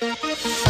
Bye.